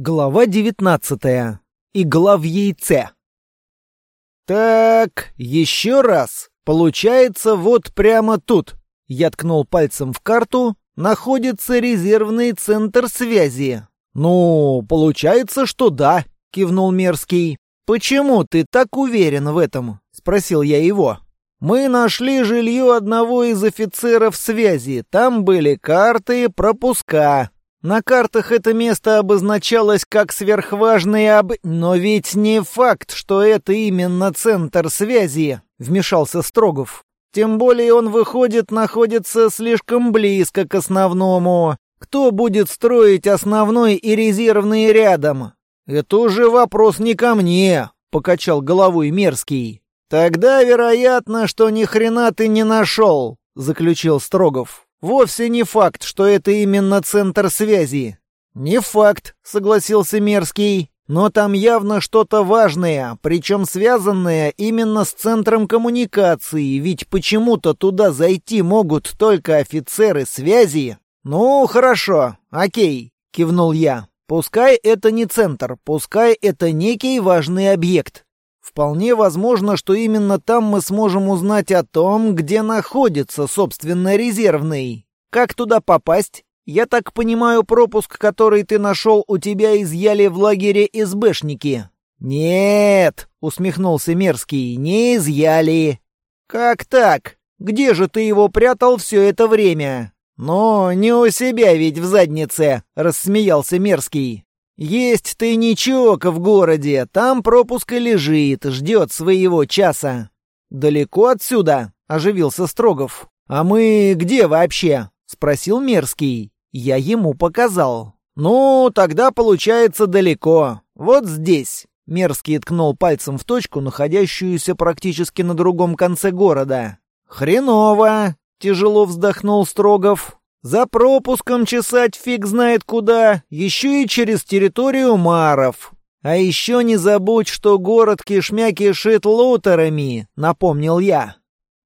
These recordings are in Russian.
Глава девятнадцатая. Игла в яйце. «Так, еще раз. Получается, вот прямо тут». Я ткнул пальцем в карту. Находится резервный центр связи. «Ну, получается, что да», — кивнул Мерзкий. «Почему ты так уверен в этом?» — спросил я его. «Мы нашли жилье одного из офицеров связи. Там были карты, пропуска. На картах это место обозначалось как сверхважный об... Но ведь не факт, что это именно центр связи, вмешался Строгов. Тем более он, выходит, находится слишком близко к основному. Кто будет строить основной и резервный рядом? Это уже вопрос не ко мне, покачал головой Мерзкий. Тогда вероятно, что ни хрена ты не нашел, заключил Строгов. Вовсе не факт, что это именно центр связи. Не факт, согласился Мерзкий. Но там явно что-то важное, причем связанное именно с центром коммуникации, ведь почему-то туда зайти могут только офицеры связи. Ну, хорошо, окей, кивнул я. Пускай это не центр, пускай это некий важный объект. Вполне возможно, что именно там мы сможем узнать о том, где находится, собственно, резервный. Как туда попасть? Я так понимаю, пропуск, который ты нашел, у тебя изъяли в лагере СБшники. Нет, усмехнулся Мерзкий, не изъяли. Как так? Где же ты его прятал все это время? «Ну, не у себя ведь в заднице», — рассмеялся Мерзкий. «Есть тайничок в городе, там пропуск и лежит, ждет своего часа». «Далеко отсюда?» — оживился Строгов. «А мы где вообще?» — спросил Мерзкий. Я ему показал. «Ну, тогда получается далеко. Вот здесь». Мерзкий ткнул пальцем в точку, находящуюся практически на другом конце города. «Хреново!» — тяжело вздохнул Строгов. За пропуском чесать фиг знает куда, еще и через территорию Маров. А еще не забудь, что город кишмя кишит лутерами, напомнил я.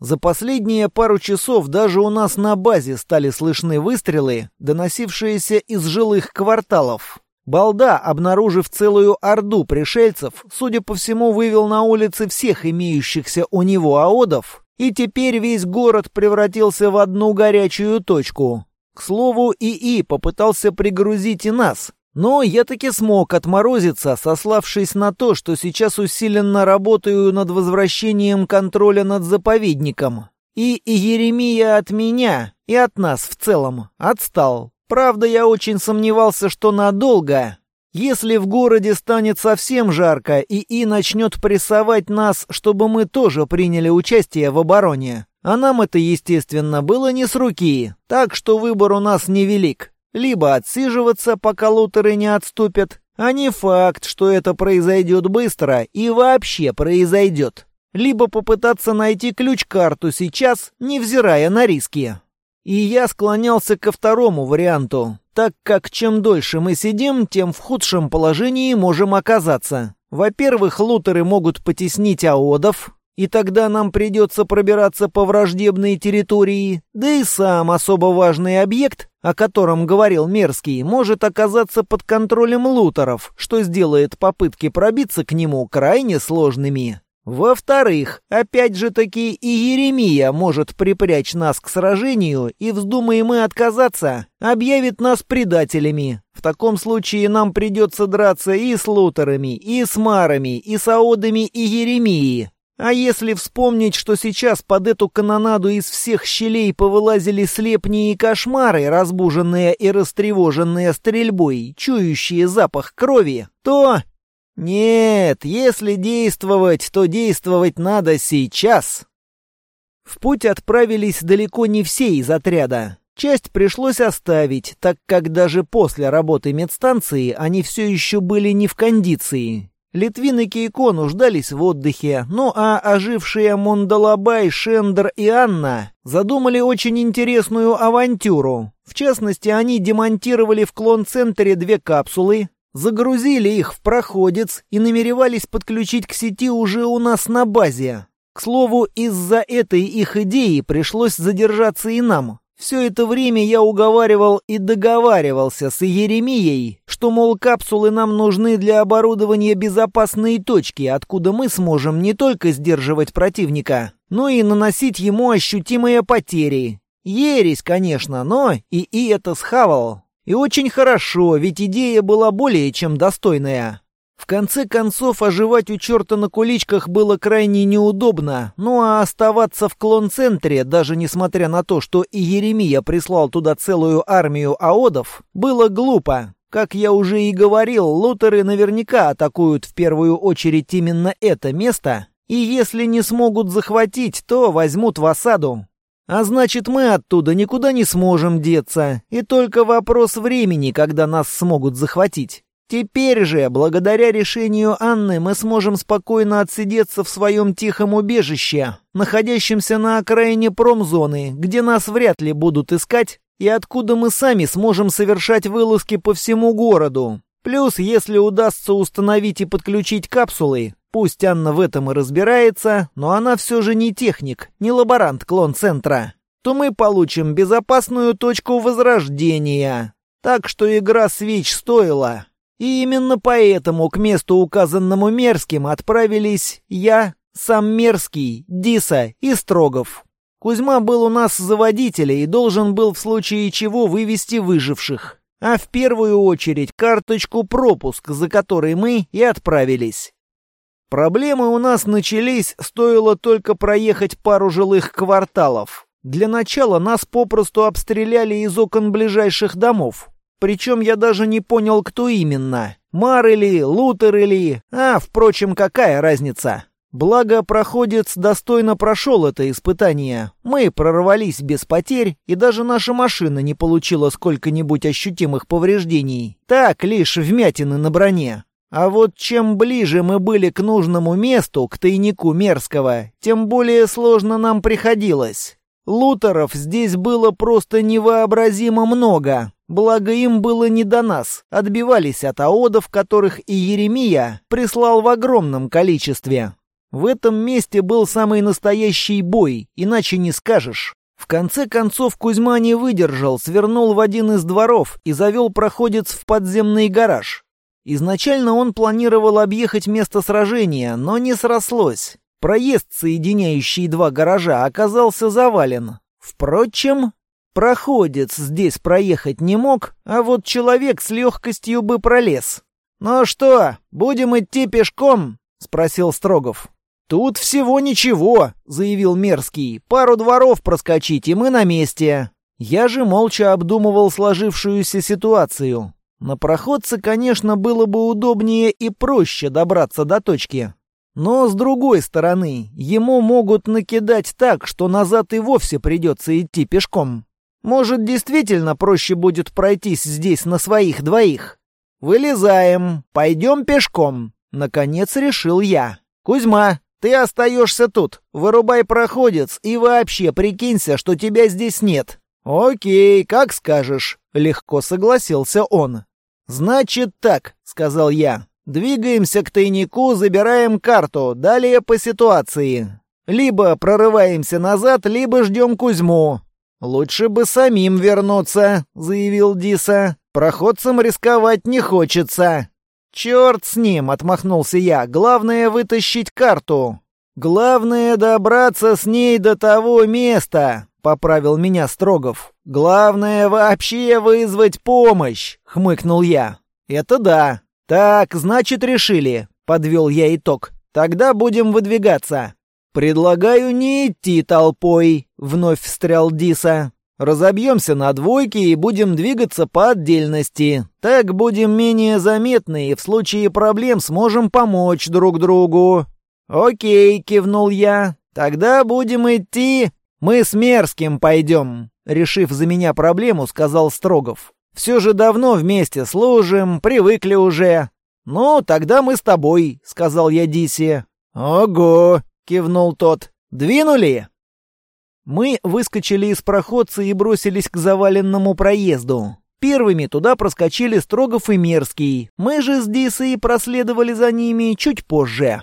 За последние пару часов даже у нас на базе стали слышны выстрелы, доносившиеся из жилых кварталов. Балда, обнаружив целую орду пришельцев, судя по всему, вывел на улицы всех имеющихся у него аодов и теперь весь город превратился в одну горячую точку. К слову, ИИ попытался пригрузить и нас, но я таки смог отморозиться, сославшись на то, что сейчас усиленно работаю над возвращением контроля над заповедником. И Еремия от меня, и от нас в целом, отстал. Правда, я очень сомневался, что надолго, если в городе станет совсем жарко, и И начнет прессовать нас, чтобы мы тоже приняли участие в обороне, а нам это, естественно, было не с руки, так что выбор у нас невелик. Либо отсиживаться, пока лутеры не отступят, а не факт, что это произойдет быстро и вообще произойдет. Либо попытаться найти ключ-карту сейчас, невзирая на риски. И я склонялся ко второму варианту, так как чем дольше мы сидим, тем в худшем положении можем оказаться. Во-первых, лутеры могут потеснить аодов, и тогда нам придется пробираться по враждебной территории, да и сам особо важный объект, о котором говорил Мерзкий, может оказаться под контролем лутеров, что сделает попытки пробиться к нему крайне сложными. Во-вторых, опять же таки и Еремия может припрячь нас к сражению, и вздумаем мы отказаться, объявит нас предателями. В таком случае нам придется драться и с лутерами, и с марами, и с аодами, и Еремией. А если вспомнить, что сейчас под эту канонаду из всех щелей повылазили слепни и кошмары, разбуженные и растревоженные стрельбой, чующие запах крови, то нет, если действовать, то действовать надо сейчас. В путь отправились далеко не все из отряда. Часть пришлось оставить, так как даже после работы медстанции они все еще были не в кондиции. Литвин и Кейко нуждались в отдыхе, ну а ожившие Мондалабай, Шендер и Анна задумали очень интересную авантюру. В частности, они демонтировали в клон-центре две капсулы, Загрузили их в проходец и намеревались подключить к сети уже у нас на базе. К слову, из-за этой их идеи пришлось задержаться и нам. Все это время я уговаривал и договаривался с Еремией, что, мол, капсулы нам нужны для оборудования безопасной точки, откуда мы сможем не только сдерживать противника, но и наносить ему ощутимые потери. Ересь, конечно, но и и это схавал. И очень хорошо, ведь идея была более чем достойная. В конце концов, оживать у черта на куличках было крайне неудобно, ну а оставаться в клон-центре, даже несмотря на то, что и Еремия прислал туда целую армию аодов, было глупо. Как я уже и говорил, лутеры наверняка атакуют в первую очередь именно это место, и если не смогут захватить, то возьмут в осаду. А значит, мы оттуда никуда не сможем деться, и только вопрос времени, когда нас смогут захватить. Теперь же, благодаря решению Анны, мы сможем спокойно отсидеться в своем тихом убежище, находящемся на окраине промзоны, где нас вряд ли будут искать, и откуда мы сами сможем совершать вылазки по всему городу. Плюс, если удастся установить и подключить капсулы, пусть Анна в этом и разбирается, но она все же не техник, не лаборант клон-центра, то мы получим безопасную точку возрождения. Так что игра свеч стоила. И именно поэтому к месту, указанному Мерзким, отправились я, сам Мерзкий, Диса и Строгов. Кузьма был у нас за водителя и должен был в случае чего вывести выживших. А в первую очередь карточку пропуск, за которой мы и отправились. Проблемы у нас начались, стоило только проехать пару жилых кварталов. Для начала нас попросту обстреляли из окон ближайших домов. Причем я даже не понял, кто именно. Мар или Лутер или... А, впрочем, какая разница? Благо, проходец достойно прошел это испытание. Мы прорвались без потерь, и даже наша машина не получила сколько-нибудь ощутимых повреждений. Так, лишь вмятины на броне. А вот чем ближе мы были к нужному месту, к тайнику Мерзкого, тем более сложно нам приходилось. Лутеров здесь было просто невообразимо много, Благо им было не до нас, отбивались от аодов, которых и Еремия прислал в огромном количестве. В этом месте был самый настоящий бой, иначе не скажешь. В конце концов Кузьма не выдержал, свернул в один из дворов и завел проходец в подземный гараж. Изначально он планировал объехать место сражения, но не срослось. Проезд, соединяющий два гаража, оказался завален. Впрочем, Проходец здесь проехать не мог, а вот человек с легкостью бы пролез. «Ну что, будем идти пешком?» — спросил Строгов. «Тут всего ничего», — заявил Мерзкий. «Пару дворов проскочить, и мы на месте». Я же молча обдумывал сложившуюся ситуацию. На проходце, конечно, было бы удобнее и проще добраться до точки. Но, с другой стороны, ему могут накидать так, что назад и вовсе придется идти пешком. Может, действительно проще будет пройтись здесь на своих двоих? Вылезаем, пойдем пешком. Наконец решил я. Кузьма, ты остаешься тут. Вырубай проходец и вообще прикинься, что тебя здесь нет. Окей, как скажешь. Легко согласился он. Значит так, сказал я. Двигаемся к тайнику, забираем карту, далее по ситуации. Либо прорываемся назад, либо ждем Кузьму. «Лучше бы самим вернуться», — заявил Диса. «Проходцам рисковать не хочется». «Черт с ним!» — отмахнулся я. «Главное — вытащить карту». «Главное — добраться с ней до того места», — поправил меня Строгов. «Главное — вообще вызвать помощь», — хмыкнул я. «Это да. Так, значит, решили», — подвел я итог. «Тогда будем выдвигаться». «Предлагаю не идти толпой», — вновь встрял Диса. «Разобьемся на двойки и будем двигаться по отдельности. Так будем менее заметны и в случае проблем сможем помочь друг другу». «Окей», — кивнул я. «Тогда будем идти...» «Мы с Мерзким пойдем», — решив за меня проблему, сказал Строгов. «Все же давно вместе служим, привыкли уже». «Ну, тогда мы с тобой», — сказал я Дисе. «Ого!» кивнул тот. «Двинули?» Мы выскочили из проходца и бросились к заваленному проезду. Первыми туда проскочили Строгов и Мерзкий. Мы же с Дисой проследовали за ними чуть позже.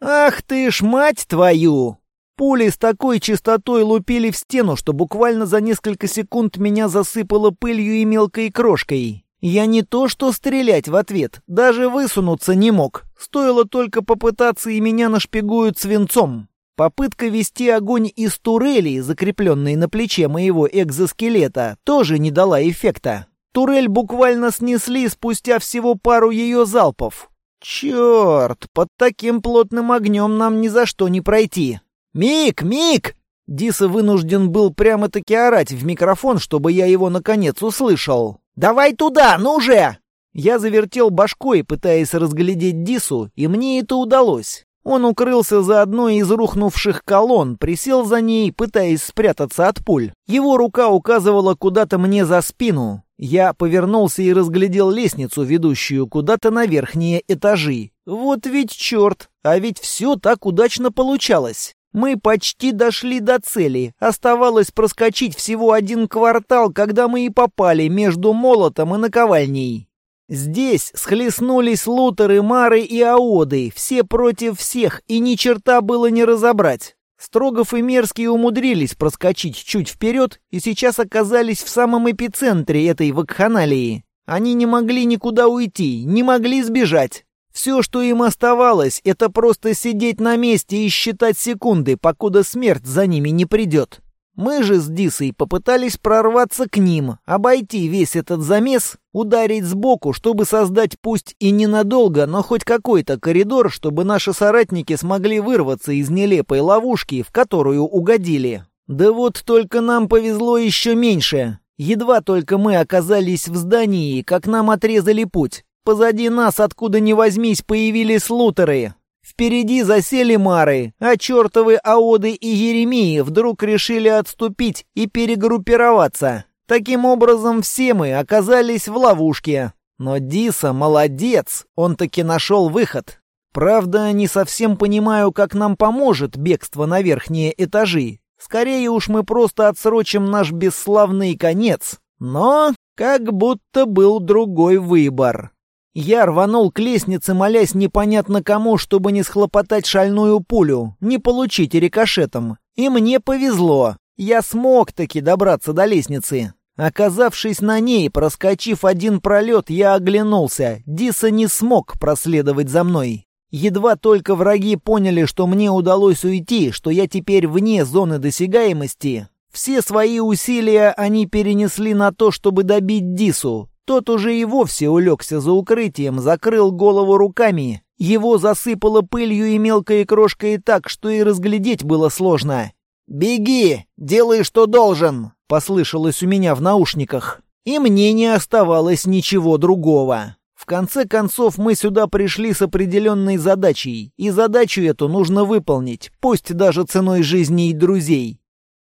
«Ах ты ж, мать твою!» Пули с такой частотой лупили в стену, что буквально за несколько секунд меня засыпало пылью и мелкой крошкой. Я не то что стрелять в ответ, даже высунуться не мог. Стоило только попытаться, и меня нашпигуют свинцом. Попытка вести огонь из турели, закрепленной на плече моего экзоскелета, тоже не дала эффекта. Турель буквально снесли спустя всего пару ее залпов. Черт, под таким плотным огнем нам ни за что не пройти. «Мик, Мик!» Диса вынужден был прямо-таки орать в микрофон, чтобы я его наконец услышал. «Давай туда, ну же!» Я завертел башкой, пытаясь разглядеть Дису, и мне это удалось. Он укрылся за одной из рухнувших колонн, присел за ней, пытаясь спрятаться от пуль. Его рука указывала куда-то мне за спину. Я повернулся и разглядел лестницу, ведущую куда-то на верхние этажи. Вот ведь черт, а ведь все так удачно получалось. Мы почти дошли до цели. Оставалось проскочить всего один квартал, когда мы и попали между молотом и наковальней. Здесь схлестнулись лутеры, мары и аоды, все против всех, и ни черта было не разобрать. Строгов и Мерзкий умудрились проскочить чуть вперед и сейчас оказались в самом эпицентре этой вакханалии. Они не могли никуда уйти, не могли сбежать. Все, что им оставалось, это просто сидеть на месте и считать секунды, покуда смерть за ними не придет. Мы же с Дисой попытались прорваться к ним, обойти весь этот замес, ударить сбоку, чтобы создать пусть и ненадолго, но хоть какой-то коридор, чтобы наши соратники смогли вырваться из нелепой ловушки, в которую угодили. Да вот только нам повезло еще меньше. Едва только мы оказались в здании, как нам отрезали путь. Позади нас, откуда ни возьмись, появились лутеры. Впереди засели мары, а чертовы Аоды и Еремии вдруг решили отступить и перегруппироваться. Таким образом, все мы оказались в ловушке. Но Диса молодец, он таки нашел выход. Правда, не совсем понимаю, как нам поможет бегство на верхние этажи. Скорее уж мы просто отсрочим наш бесславный конец. Но как будто был другой выбор. Я рванул к лестнице, молясь непонятно кому, чтобы не схлопотать шальную пулю, не получить рикошетом. И мне повезло. Я смог таки добраться до лестницы. Оказавшись на ней, проскочив один пролет, я оглянулся. Диса не смог проследовать за мной. Едва только враги поняли, что мне удалось уйти, что я теперь вне зоны досягаемости, все свои усилия они перенесли на то, чтобы добить Дису. Тот уже и вовсе улегся за укрытием, закрыл голову руками. Его засыпало пылью и мелкой крошкой так, что и разглядеть было сложно. «Беги! Делай, что должен!» — послышалось у меня в наушниках. И мне не оставалось ничего другого. В конце концов, мы сюда пришли с определенной задачей, и задачу эту нужно выполнить, пусть даже ценой жизни и друзей.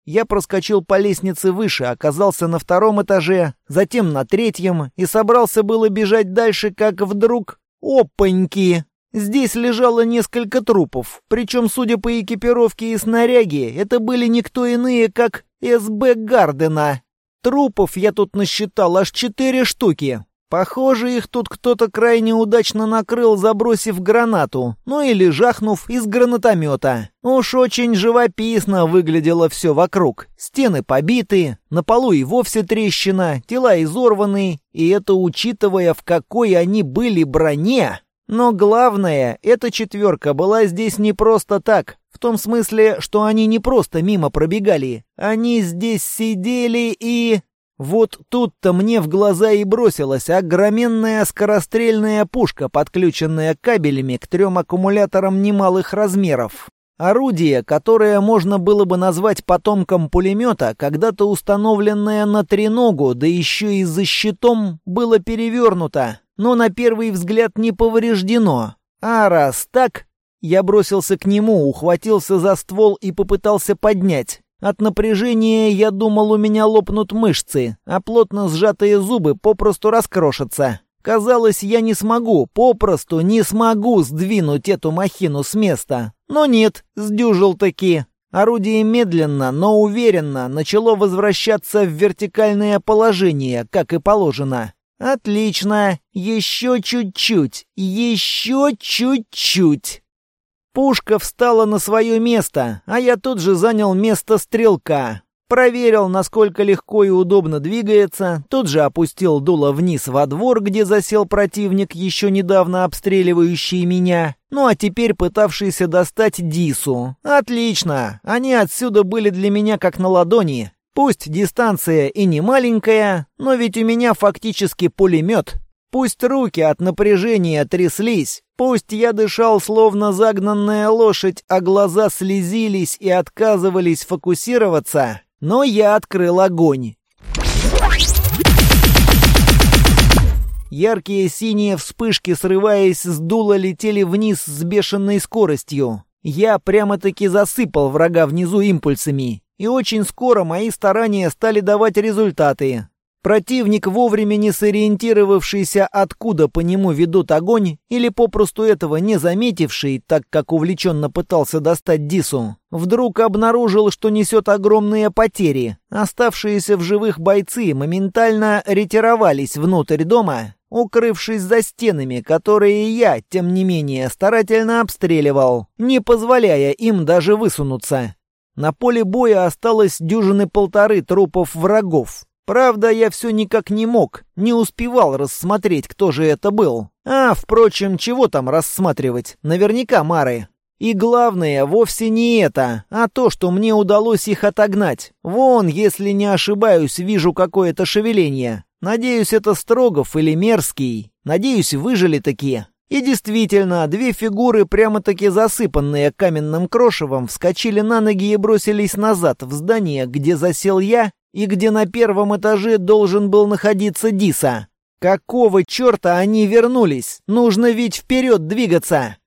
Я проскочил по лестнице выше, оказался на втором этаже, затем на третьем и собрался было бежать дальше, как вдруг... Опаньки! Здесь лежало несколько трупов, причем, судя по экипировке и снаряге, это были никто иные, как СБ Гардена. Трупов я тут насчитал аж четыре штуки. Похоже, их тут кто-то крайне удачно накрыл, забросив гранату, ну или жахнув из гранатомета. Уж очень живописно выглядело все вокруг. Стены побиты, на полу и вовсе трещина, тела изорваны, и это учитывая, в какой они были броне. Но главное, эта четверка была здесь не просто так. В том смысле, что они не просто мимо пробегали. Они здесь сидели и... Вот тут-то мне в глаза и бросилась огроменная скорострельная пушка, подключенная кабелями к трем аккумуляторам немалых размеров. Орудие, которое можно было бы назвать потомком пулемета, когда-то установленное на треногу, да еще и за щитом, было перевернуто, но на первый взгляд не повреждено. А раз так, я бросился к нему, ухватился за ствол и попытался поднять. От напряжения я думал, у меня лопнут мышцы, а плотно сжатые зубы попросту раскрошатся. Казалось, я не смогу, попросту не смогу сдвинуть эту махину с места. Но нет, сдюжил таки. Орудие медленно, но уверенно начало возвращаться в вертикальное положение, как и положено. Отлично, еще чуть-чуть, еще чуть-чуть. Пушка встала на свое место, а я тут же занял место стрелка. проверил, насколько легко и удобно двигается, тут же опустил дуло вниз во двор, где засел противник, еще недавно обстреливающий меня, ну а теперь пытавшийся достать Дису. Отлично, они отсюда были для меня как на ладони. Пусть дистанция и не маленькая, но ведь у меня фактически пулемет. Пусть руки от напряжения тряслись, пусть я дышал словно загнанная лошадь, а глаза слезились и отказывались фокусироваться, но я открыл огонь. Яркие синие вспышки, срываясь с дула, летели вниз с бешеной скоростью. Я прямо-таки засыпал врага внизу импульсами, и очень скоро мои старания стали давать результаты. Противник, вовремя не сориентировавшийся, откуда по нему ведут огонь, или попросту этого не заметивший, так как увлеченно пытался достать Дису, вдруг обнаружил, что несет огромные потери. Оставшиеся в живых бойцы моментально ретировались внутрь дома, укрывшись за стенами, которые я, тем не менее, старательно обстреливал, не позволяя им даже высунуться. На поле боя осталось дюжины полторы трупов врагов, Правда, я все никак не мог, не успевал рассмотреть, кто же это был. А, впрочем, чего там рассматривать? Наверняка Мары. И главное, вовсе не это, а то, что мне удалось их отогнать. Вон, если не ошибаюсь, вижу какое-то шевеление. Надеюсь, это Строгов или Мерзкий. Надеюсь, выжили такие. И действительно, две фигуры, прямо-таки засыпанные каменным крошевом, вскочили на ноги и бросились назад в здание, где засел я и где на первом этаже должен был находиться Диса. Какого черта они вернулись? Нужно ведь вперед двигаться!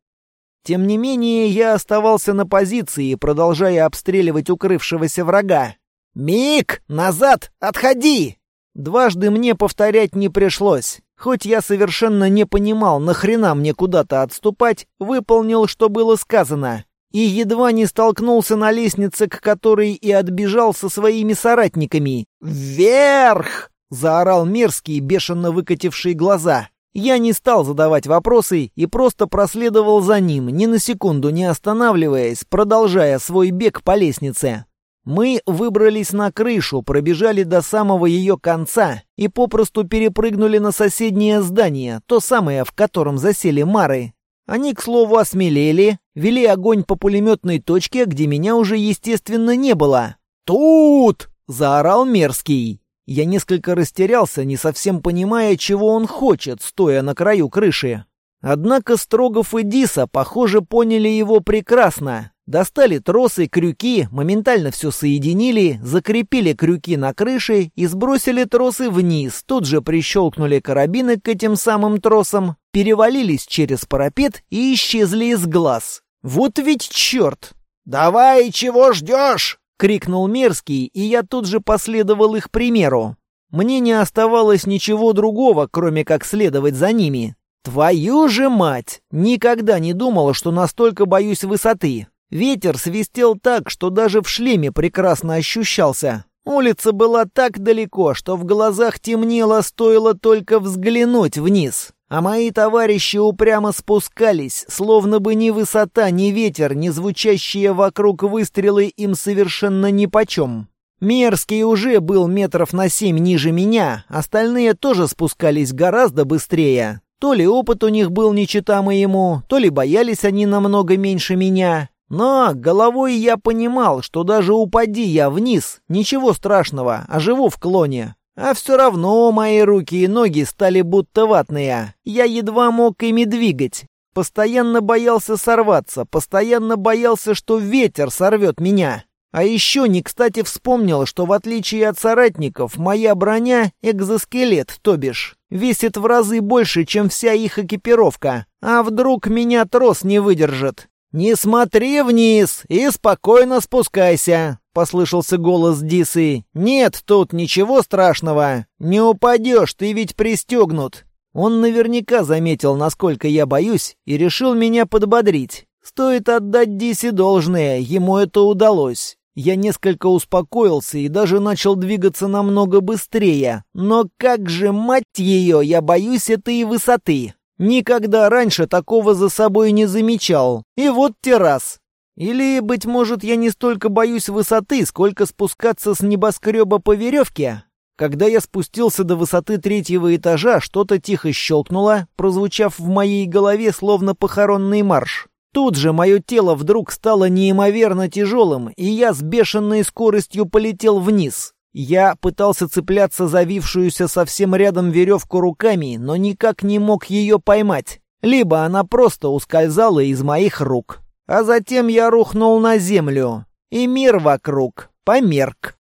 Тем не менее, я оставался на позиции, продолжая обстреливать укрывшегося врага. «Мик! Назад! Отходи!» Дважды мне повторять не пришлось. Хоть я совершенно не понимал, нахрена мне куда-то отступать, выполнил, что было сказано и едва не столкнулся на лестнице, к которой и отбежал со своими соратниками. «Вверх!» — заорал мерзкий, бешено выкативший глаза. Я не стал задавать вопросы и просто проследовал за ним, ни на секунду не останавливаясь, продолжая свой бег по лестнице. Мы выбрались на крышу, пробежали до самого ее конца и попросту перепрыгнули на соседнее здание, то самое, в котором засели Мары. Они, к слову, осмелели, вели огонь по пулеметной точке, где меня уже, естественно, не было. «Тут!» — заорал Мерзкий. Я несколько растерялся, не совсем понимая, чего он хочет, стоя на краю крыши. Однако Строгов и Диса, похоже, поняли его прекрасно. Достали тросы, крюки, моментально все соединили, закрепили крюки на крыше и сбросили тросы вниз, тут же прищелкнули карабины к этим самым тросам, перевалились через парапет и исчезли из глаз. Вот ведь черт! «Давай, чего ждешь?» — крикнул Мерзкий, и я тут же последовал их примеру. Мне не оставалось ничего другого, кроме как следовать за ними. Твою же мать! Никогда не думала, что настолько боюсь высоты. Ветер свистел так, что даже в шлеме прекрасно ощущался. Улица была так далеко, что в глазах темнело, стоило только взглянуть вниз. А мои товарищи упрямо спускались, словно бы ни высота, ни ветер, ни звучащие вокруг выстрелы им совершенно нипочем. Мерзкий уже был метров на семь ниже меня, остальные тоже спускались гораздо быстрее. То ли опыт у них был не чета моему, то ли боялись они намного меньше меня. Но головой я понимал, что даже упади я вниз, ничего страшного, а живу в клоне. А все равно мои руки и ноги стали будто ватные. Я едва мог ими двигать. Постоянно боялся сорваться, постоянно боялся, что ветер сорвет меня. А еще не кстати вспомнил, что в отличие от соратников, моя броня — экзоскелет, то бишь, весит в разы больше, чем вся их экипировка. А вдруг меня трос не выдержит? «Не смотри вниз и спокойно спускайся», — послышался голос Дисы. «Нет тут ничего страшного. Не упадешь, ты ведь пристегнут». Он наверняка заметил, насколько я боюсь, и решил меня подбодрить. Стоит отдать Дисе должное, ему это удалось. Я несколько успокоился и даже начал двигаться намного быстрее. Но как же, мать ее, я боюсь этой высоты. Никогда раньше такого за собой не замечал. И вот террас. Или, быть может, я не столько боюсь высоты, сколько спускаться с небоскреба по веревке? Когда я спустился до высоты третьего этажа, что-то тихо щелкнуло, прозвучав в моей голове словно похоронный марш. Тут же мое тело вдруг стало неимоверно тяжелым, и я с бешеной скоростью полетел вниз. Я пытался цепляться за вившуюся совсем рядом веревку руками, но никак не мог ее поймать. Либо она просто ускользала из моих рук. А затем я рухнул на землю, и мир вокруг померк.